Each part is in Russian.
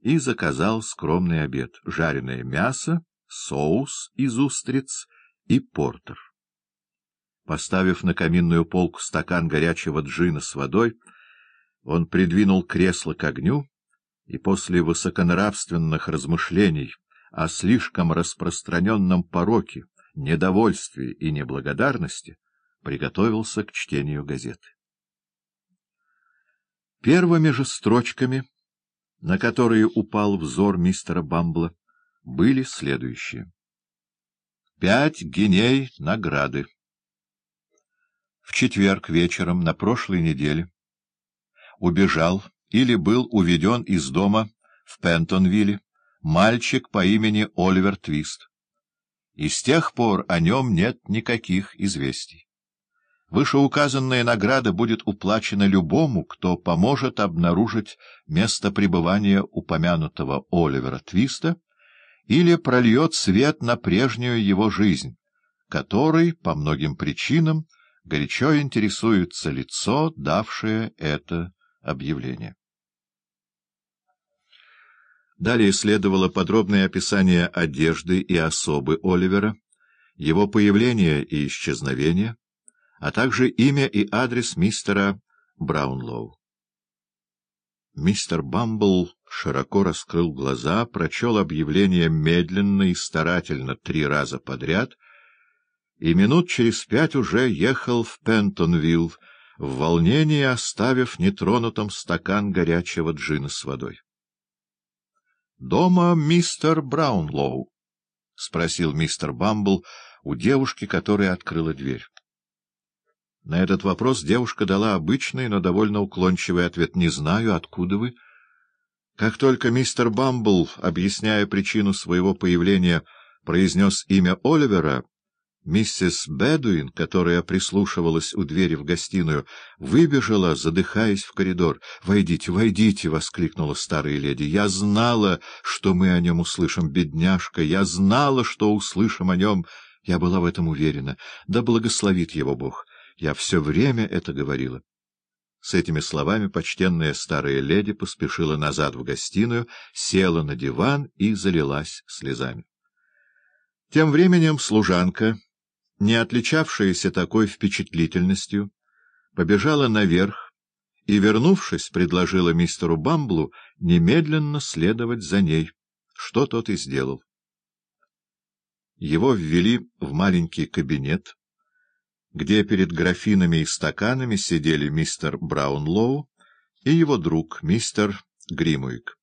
и заказал скромный обед — жареное мясо, соус из устриц и портер. Поставив на каминную полку стакан горячего джина с водой, он придвинул кресло к огню и после высоконравственных размышлений о слишком распространенном пороке, недовольстве и неблагодарности приготовился к чтению газеты. Первыми же строчками, на которые упал взор мистера Бамбла, были следующие. «Пять геней награды». В четверг вечером на прошлой неделе убежал или был уведен из дома в Пентонвилле мальчик по имени Оливер Твист. И с тех пор о нем нет никаких известий. Вышеуказанная награда будет уплачена любому, кто поможет обнаружить место пребывания упомянутого Оливера Твиста или прольет свет на прежнюю его жизнь, который, по многим причинам, горячо интересуется лицо, давшее это объявление. Далее следовало подробное описание одежды и особы Оливера, его появления и исчезновения, а также имя и адрес мистера Браунлоу. Мистер Бамбл широко раскрыл глаза, прочел объявление медленно и старательно три раза подряд и минут через пять уже ехал в Пентонвилл, в волнении оставив нетронутым стакан горячего джина с водой. — Дома мистер Браунлоу? — спросил мистер Бамбл у девушки, которая открыла дверь. На этот вопрос девушка дала обычный, но довольно уклончивый ответ. — Не знаю, откуда вы. Как только мистер Бамбл, объясняя причину своего появления, произнес имя Оливера, миссис Бедуин, которая прислушивалась у двери в гостиную, выбежала, задыхаясь в коридор. — Войдите, войдите! — воскликнула старая леди. — Я знала, что мы о нем услышим, бедняжка! Я знала, что услышим о нем! Я была в этом уверена. Да благословит его Бог! Я все время это говорила. С этими словами почтенная старая леди поспешила назад в гостиную, села на диван и залилась слезами. Тем временем служанка, не отличавшаяся такой впечатлительностью, побежала наверх и, вернувшись, предложила мистеру Бамблу немедленно следовать за ней, что тот и сделал. Его ввели в маленький кабинет, где перед графинами и стаканами сидели мистер Браунлоу и его друг, мистер Гримуик.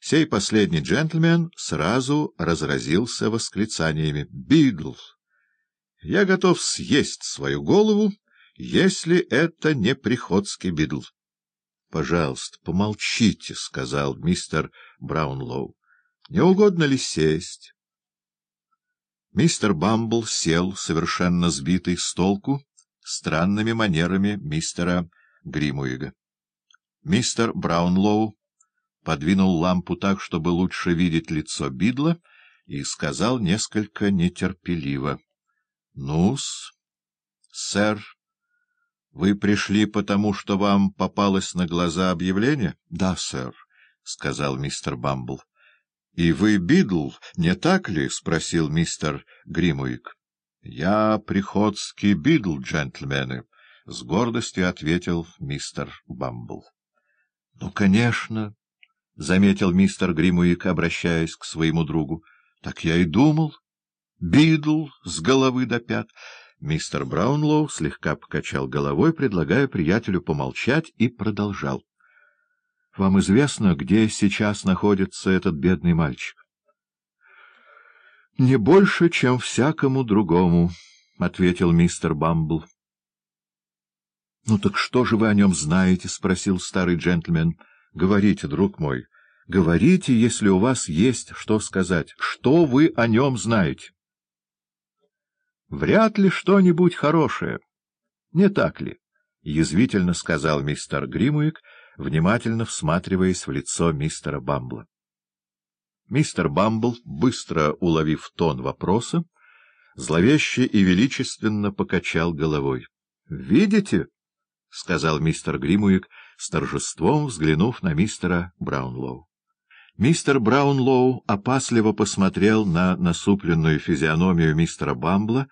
Сей последний джентльмен сразу разразился восклицаниями «Бидл! Я готов съесть свою голову, если это не приходский бидл». — Пожалуйста, помолчите, — сказал мистер Браунлоу. — Не угодно ли сесть? Мистер Бамбл сел, совершенно сбитый с толку, странными манерами мистера Гримуига. Мистер Браунлоу подвинул лампу так, чтобы лучше видеть лицо Бидла, и сказал несколько нетерпеливо. — Ну-с, сэр, вы пришли потому, что вам попалось на глаза объявление? — Да, сэр, — сказал мистер Бамбл. — И вы Бидл, не так ли? — спросил мистер Гримуик. — Я приходский Бидл, джентльмены, — с гордостью ответил мистер Бамбл. — Ну, конечно, — заметил мистер Гримуик, обращаясь к своему другу. — Так я и думал. Бидл с головы до пят. Мистер Браунлоу слегка покачал головой, предлагая приятелю помолчать, и продолжал. Вам известно, где сейчас находится этот бедный мальчик? — Не больше, чем всякому другому, — ответил мистер Бамбл. — Ну так что же вы о нем знаете? — спросил старый джентльмен. — Говорите, друг мой, говорите, если у вас есть что сказать. Что вы о нем знаете? — Вряд ли что-нибудь хорошее. Не так ли? — язвительно сказал мистер Гримуик, — внимательно всматриваясь в лицо мистера Бамбла. Мистер Бамбл, быстро уловив тон вопроса, зловеще и величественно покачал головой. — Видите? — сказал мистер Гримуик, с торжеством взглянув на мистера Браунлоу. Мистер Браунлоу опасливо посмотрел на насупленную физиономию мистера Бамбла